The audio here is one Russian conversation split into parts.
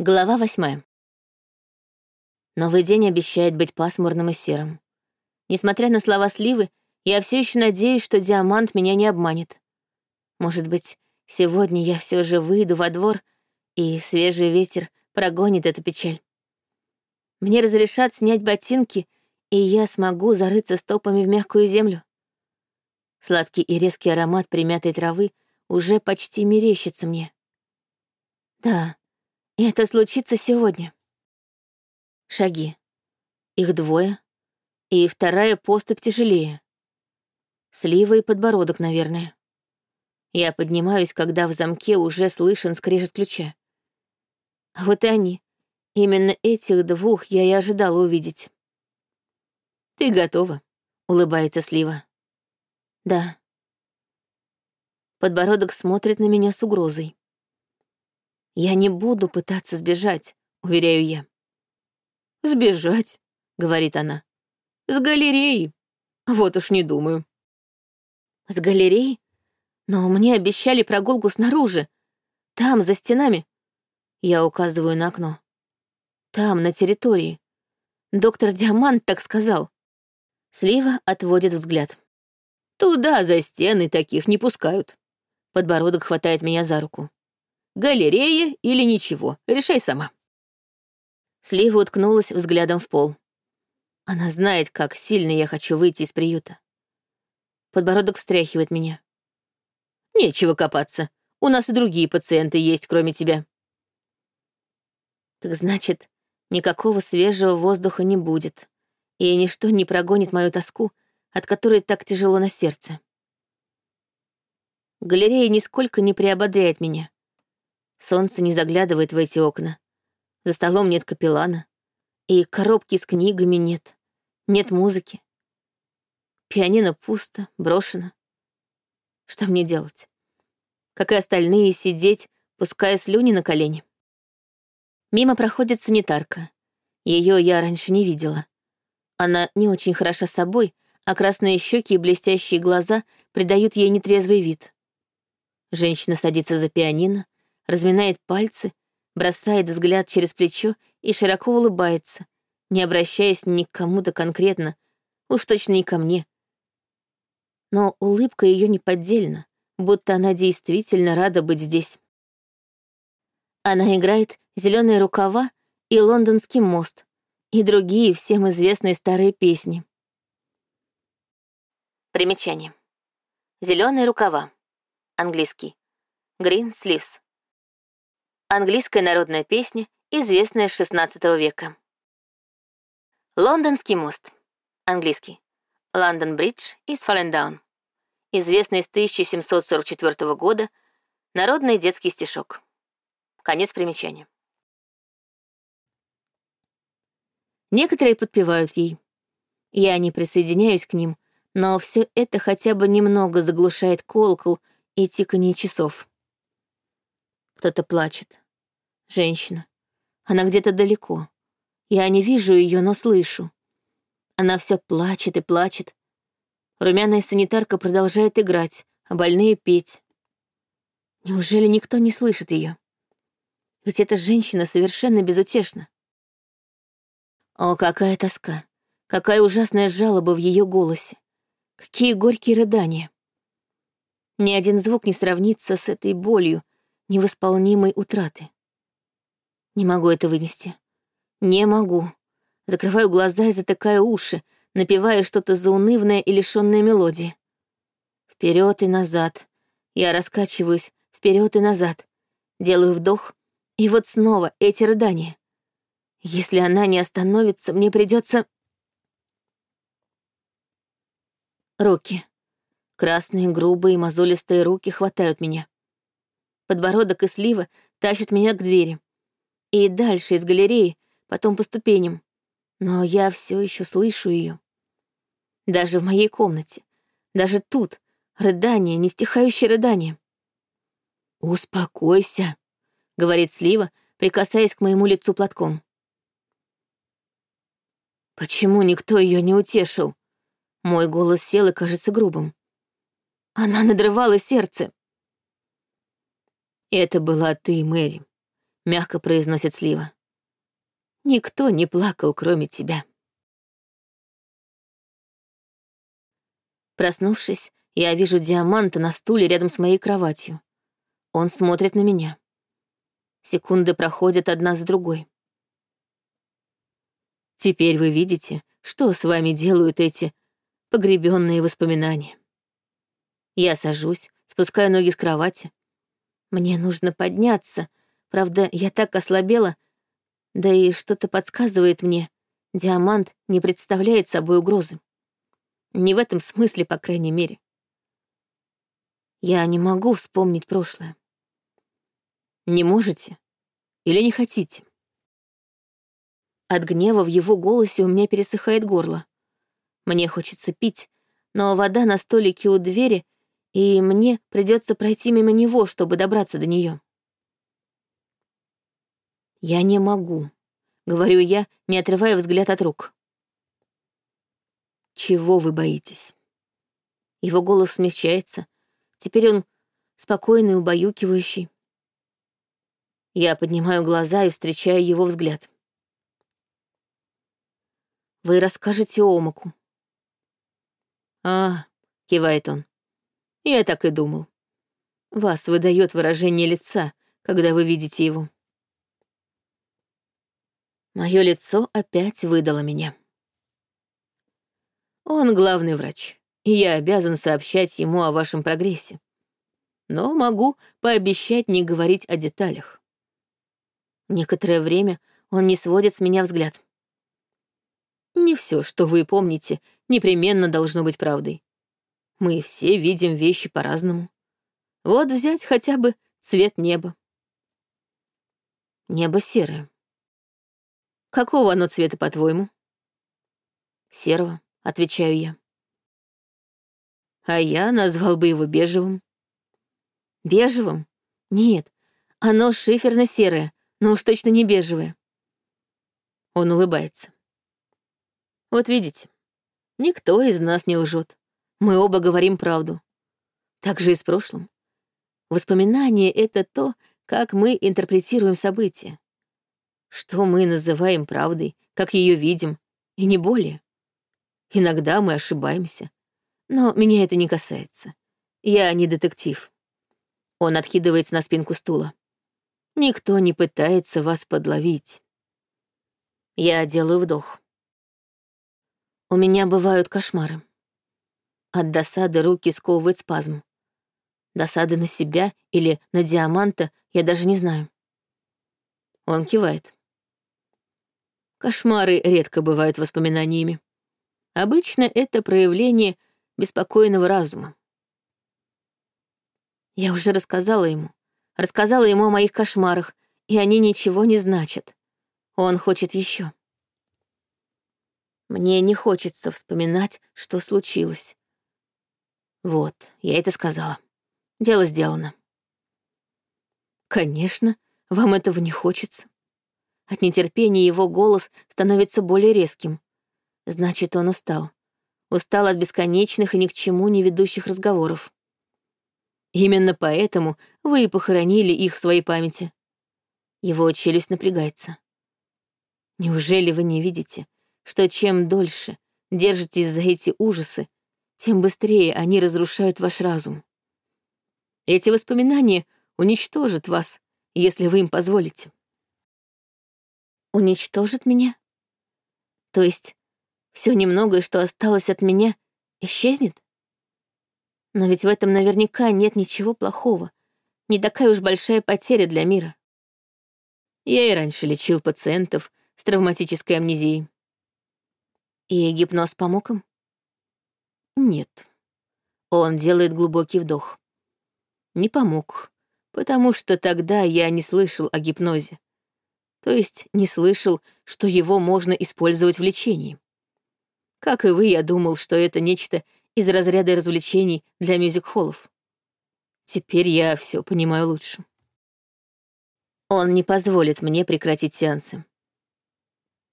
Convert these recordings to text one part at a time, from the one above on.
Глава восьмая. Новый день обещает быть пасмурным и серым. Несмотря на слова Сливы, я все еще надеюсь, что Диамант меня не обманет. Может быть, сегодня я все же выйду во двор, и свежий ветер прогонит эту печаль. Мне разрешат снять ботинки, и я смогу зарыться стопами в мягкую землю. Сладкий и резкий аромат примятой травы уже почти мерещится мне. Да, и это случится сегодня. Шаги. Их двое. И вторая поступь тяжелее. Слива и подбородок, наверное. Я поднимаюсь, когда в замке уже слышен скрежет ключа. А вот и они. Именно этих двух я и ожидала увидеть. «Ты готова», — улыбается Слива. «Да». Подбородок смотрит на меня с угрозой. Я не буду пытаться сбежать, уверяю я. Сбежать, говорит она. С галереи. Вот уж не думаю. С галереи? Но мне обещали прогулку снаружи. Там, за стенами. Я указываю на окно. Там, на территории. Доктор Диамант так сказал. Слива отводит взгляд. Туда за стены таких не пускают. Подбородок хватает меня за руку. Галерея или ничего, решай сама. Слива уткнулась взглядом в пол. Она знает, как сильно я хочу выйти из приюта. Подбородок встряхивает меня. Нечего копаться. У нас и другие пациенты есть, кроме тебя. Так значит, никакого свежего воздуха не будет, и ничто не прогонит мою тоску, от которой так тяжело на сердце. Галерея нисколько не приободряет меня. Солнце не заглядывает в эти окна. За столом нет капеллана. И коробки с книгами нет. Нет музыки. Пианино пусто, брошено. Что мне делать? Как и остальные, сидеть, пуская слюни на колени. Мимо проходит санитарка. Ее я раньше не видела. Она не очень хороша собой, а красные щеки и блестящие глаза придают ей нетрезвый вид. Женщина садится за пианино, разминает пальцы, бросает взгляд через плечо и широко улыбается, не обращаясь ни к кому-то конкретно, уж точно не ко мне. Но улыбка ее неподдельна, будто она действительно рада быть здесь. Она играет «Зеленые рукава» и «Лондонский мост» и другие всем известные старые песни. Примечание. «Зеленые рукава». Английский. Green Sleeves. Английская народная песня, известная с XVI века. Лондонский мост. Английский. Лондон Бридж из Фаллендаун. Известный с 1744 года народный детский стишок. Конец примечания. Некоторые подпевают ей. Я не присоединяюсь к ним, но все это хотя бы немного заглушает колокол и тиканье часов. Кто-то плачет. Женщина. Она где-то далеко. Я не вижу ее, но слышу. Она все плачет и плачет. Румяная санитарка продолжает играть, а больные петь. Неужели никто не слышит ее? Ведь эта женщина совершенно безутешна. О, какая тоска! Какая ужасная жалоба в ее голосе! Какие горькие рыдания! Ни один звук не сравнится с этой болью, невосполнимой утраты. Не могу это вынести. Не могу. Закрываю глаза и затыкаю уши, напевая что-то заунывное и лишённое мелодии. Вперед и назад. Я раскачиваюсь вперед и назад. Делаю вдох, и вот снова эти рыдания. Если она не остановится, мне придется. Руки. Красные, грубые, мозолистые руки хватают меня. Подбородок и слива тащат меня к двери. И дальше из галереи, потом по ступеням. Но я все еще слышу ее. Даже в моей комнате, даже тут, рыдание, нестихающее рыдание. «Успокойся», — говорит Слива, прикасаясь к моему лицу платком. Почему никто ее не утешил? Мой голос сел и кажется грубым. Она надрывала сердце. «Это была ты, Мэри», — мягко произносит Слива. Никто не плакал, кроме тебя. Проснувшись, я вижу диаманта на стуле рядом с моей кроватью. Он смотрит на меня. Секунды проходят одна за другой. Теперь вы видите, что с вами делают эти погребенные воспоминания. Я сажусь, спускаю ноги с кровати. Мне нужно подняться, правда, я так ослабела, да и что-то подсказывает мне, диамант не представляет собой угрозы. Не в этом смысле, по крайней мере. Я не могу вспомнить прошлое. Не можете или не хотите? От гнева в его голосе у меня пересыхает горло. Мне хочется пить, но вода на столике у двери, и мне придется пройти мимо него, чтобы добраться до нее. «Я не могу», — говорю я, не отрывая взгляд от рук. «Чего вы боитесь?» Его голос смягчается. Теперь он спокойный, убаюкивающий. Я поднимаю глаза и встречаю его взгляд. Вы расскажете Омаку. А, кивает он. Я так и думал. Вас выдает выражение лица, когда вы видите его. Мое лицо опять выдало меня. Он главный врач, и я обязан сообщать ему о вашем прогрессе. Но могу пообещать не говорить о деталях. Некоторое время он не сводит с меня взгляд. Не все, что вы помните, непременно должно быть правдой. Мы все видим вещи по-разному. Вот взять хотя бы цвет неба. Небо серое. Какого оно цвета, по-твоему? Серого, отвечаю я. А я назвал бы его бежевым. Бежевым? Нет, оно шиферно-серое, но уж точно не бежевое. Он улыбается. Вот видите, никто из нас не лжет. Мы оба говорим правду. Так же и с прошлым. Воспоминание — это то, как мы интерпретируем события. Что мы называем правдой, как ее видим, и не более. Иногда мы ошибаемся. Но меня это не касается. Я не детектив. Он откидывается на спинку стула. Никто не пытается вас подловить. Я делаю вдох. У меня бывают кошмары. От досады руки сковывает спазм. Досады на себя или на диаманта я даже не знаю. Он кивает. Кошмары редко бывают воспоминаниями. Обычно это проявление беспокойного разума. Я уже рассказала ему. Рассказала ему о моих кошмарах, и они ничего не значат. Он хочет еще. Мне не хочется вспоминать, что случилось. Вот, я это сказала. Дело сделано. Конечно, вам этого не хочется. От нетерпения его голос становится более резким. Значит, он устал. Устал от бесконечных и ни к чему не ведущих разговоров. Именно поэтому вы и похоронили их в своей памяти. Его челюсть напрягается. Неужели вы не видите, что чем дольше держитесь за эти ужасы, тем быстрее они разрушают ваш разум. Эти воспоминания уничтожат вас, если вы им позволите. Уничтожит меня? То есть все немногое, что осталось от меня, исчезнет? Но ведь в этом наверняка нет ничего плохого. Не такая уж большая потеря для мира. Я и раньше лечил пациентов с травматической амнезией. И гипноз помог им? Нет. Он делает глубокий вдох. Не помог, потому что тогда я не слышал о гипнозе. То есть не слышал, что его можно использовать в лечении. Как и вы, я думал, что это нечто из разряда развлечений для мюзик-холлов. Теперь я все понимаю лучше. Он не позволит мне прекратить сеансы.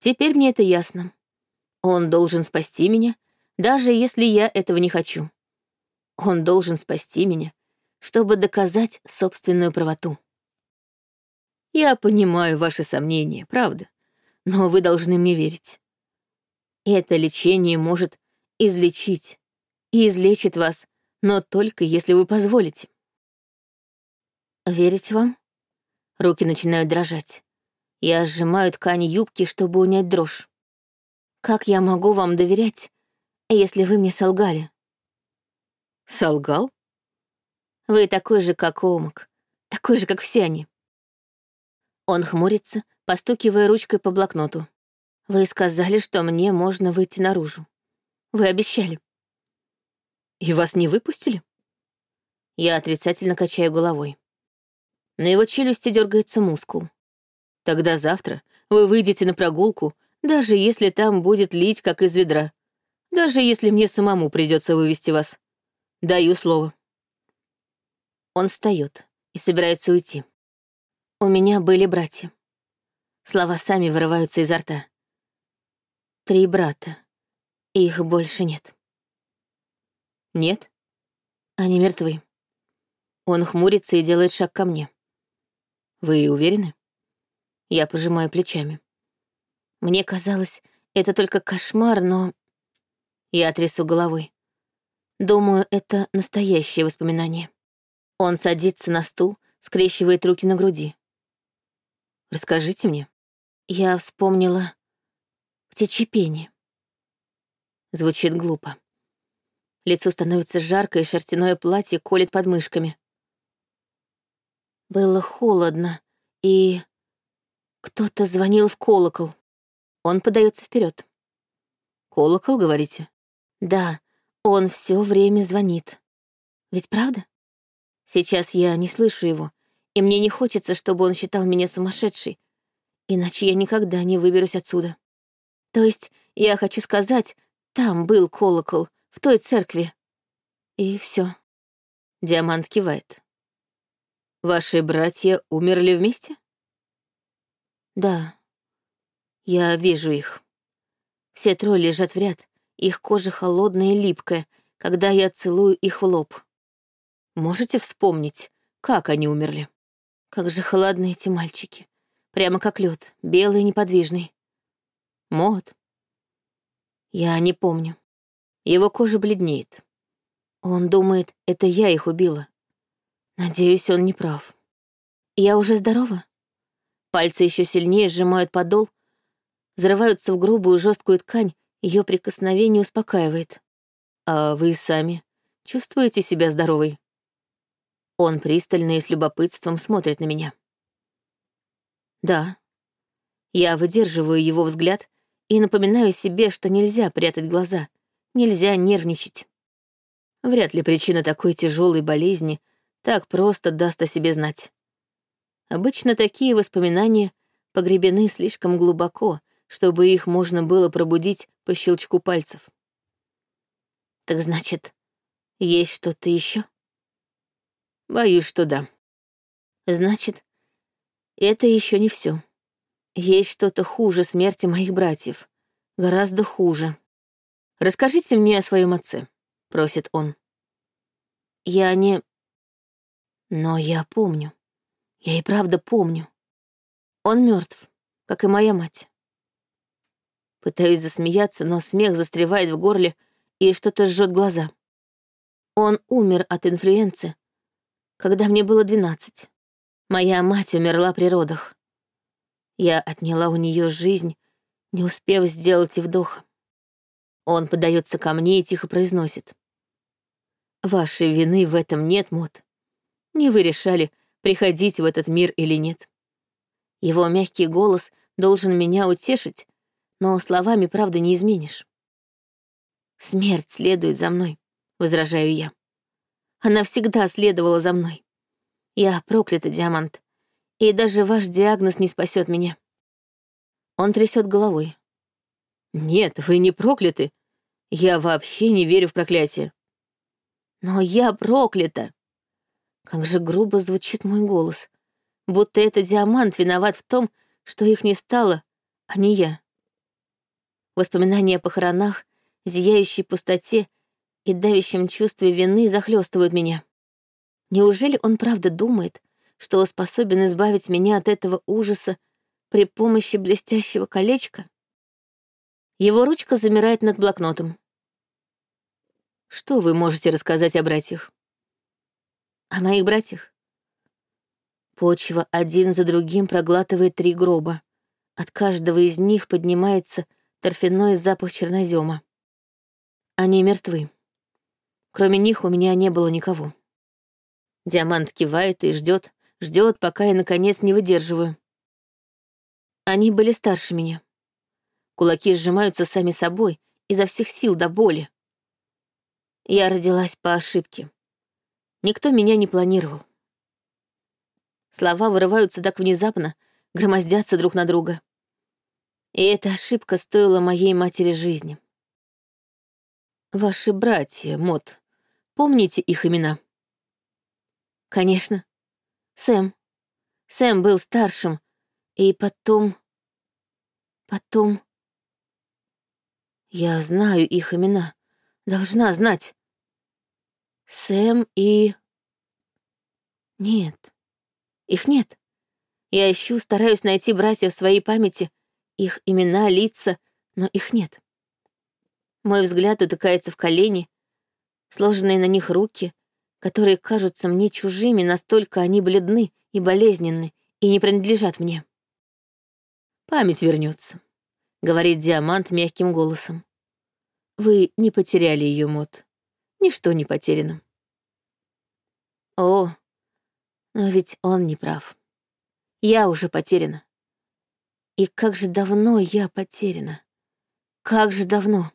Теперь мне это ясно. Он должен спасти меня, даже если я этого не хочу. Он должен спасти меня, чтобы доказать собственную правоту. Я понимаю ваши сомнения, правда, но вы должны мне верить. Это лечение может излечить и излечит вас, но только если вы позволите. Верить вам? Руки начинают дрожать. Я сжимаю ткань юбки, чтобы унять дрожь. Как я могу вам доверять, если вы мне солгали? Солгал? Вы такой же, как Омак, такой же, как все они. Он хмурится, постукивая ручкой по блокноту. Вы сказали, что мне можно выйти наружу. Вы обещали. И вас не выпустили? Я отрицательно качаю головой. На его челюсти дергается мускул. Тогда завтра вы выйдете на прогулку, даже если там будет лить, как из ведра. Даже если мне самому придется вывести вас. Даю слово. Он встает и собирается уйти. У меня были братья. Слова сами вырываются изо рта. Три брата. Их больше нет. Нет? Они мертвы. Он хмурится и делает шаг ко мне. Вы уверены? Я пожимаю плечами. Мне казалось, это только кошмар, но... Я трясу головой. Думаю, это настоящее воспоминание. Он садится на стул, скрещивает руки на груди. Расскажите мне. Я вспомнила птичье Звучит глупо. Лицо становится жарко, и шерстяное платье колет под мышками. Было холодно, и кто-то звонил в колокол. Он подается вперед. Колокол, говорите? Да, он все время звонит. Ведь правда? Сейчас я не слышу его, и мне не хочется, чтобы он считал меня сумасшедшей, иначе я никогда не выберусь отсюда. То есть я хочу сказать, там был колокол, в той церкви. И все. Диамант кивает. Ваши братья умерли вместе? Да. Я вижу их. Все трое лежат в ряд, их кожа холодная и липкая, когда я целую их в лоб. Можете вспомнить, как они умерли? Как же холодны эти мальчики. Прямо как лед, белый и неподвижный. Мод. Я не помню. Его кожа бледнеет. Он думает, это я их убила. Надеюсь, он не прав. Я уже здорова? Пальцы еще сильнее сжимают подол, взрываются в грубую жесткую ткань, ее прикосновение успокаивает. А вы сами чувствуете себя здоровой? Он пристально и с любопытством смотрит на меня. Да. Я выдерживаю его взгляд и напоминаю себе, что нельзя прятать глаза, нельзя нервничать. Вряд ли причина такой тяжелой болезни так просто даст о себе знать. Обычно такие воспоминания погребены слишком глубоко, чтобы их можно было пробудить по щелчку пальцев. Так значит, есть что-то еще? Боюсь, что да. Значит, это еще не все. Есть что-то хуже смерти моих братьев. Гораздо хуже. Расскажите мне о своем отце, просит он. Я не... Но я помню. Я и правда помню. Он мертв, как и моя мать. Пытаюсь засмеяться, но смех застревает в горле и что-то жжет глаза. Он умер от инфлюенции, когда мне было двенадцать. Моя мать умерла при родах. Я отняла у нее жизнь, не успев сделать и вдоха. Он подается ко мне и тихо произносит. «Вашей вины в этом нет, Мот. Не вы решали, приходить в этот мир или нет. Его мягкий голос должен меня утешить, но словами, правда, не изменишь. «Смерть следует за мной», — возражаю я. «Она всегда следовала за мной. Я проклята, Диамант, и даже ваш диагноз не спасет меня». Он трясет головой. «Нет, вы не прокляты. Я вообще не верю в проклятие». «Но я проклята!» Как же грубо звучит мой голос, будто это диамант виноват в том, что их не стало, а не я. Воспоминания о похоронах, зияющей пустоте и давящем чувстве вины захлестывают меня. Неужели он правда думает, что способен избавить меня от этого ужаса при помощи блестящего колечка? Его ручка замирает над блокнотом. Что вы можете рассказать о братьях? О моих братьях? Почва один за другим проглатывает три гроба. От каждого из них поднимается торфяной запах чернозема. Они мертвы. Кроме них у меня не было никого. Диамант кивает и ждет, ждет, пока я, наконец, не выдерживаю. Они были старше меня. Кулаки сжимаются сами собой, изо всех сил до боли. Я родилась по ошибке. Никто меня не планировал. Слова вырываются так внезапно, громоздятся друг на друга. И эта ошибка стоила моей матери жизни. Ваши братья, Мот, помните их имена? Конечно. Сэм. Сэм был старшим. И потом... Потом... Я знаю их имена. Должна знать. Сэм и... Нет. Их нет. Я ищу, стараюсь найти братьев в своей памяти, их имена, лица, но их нет. Мой взгляд утыкается в колени, сложенные на них руки, которые кажутся мне чужими, настолько они бледны и болезненны и не принадлежат мне. «Память вернется, говорит Диамант мягким голосом. «Вы не потеряли ее, Мот. Ничто не потеряно». О, но ведь он не прав. Я уже потеряна. И как же давно я потеряна. Как же давно.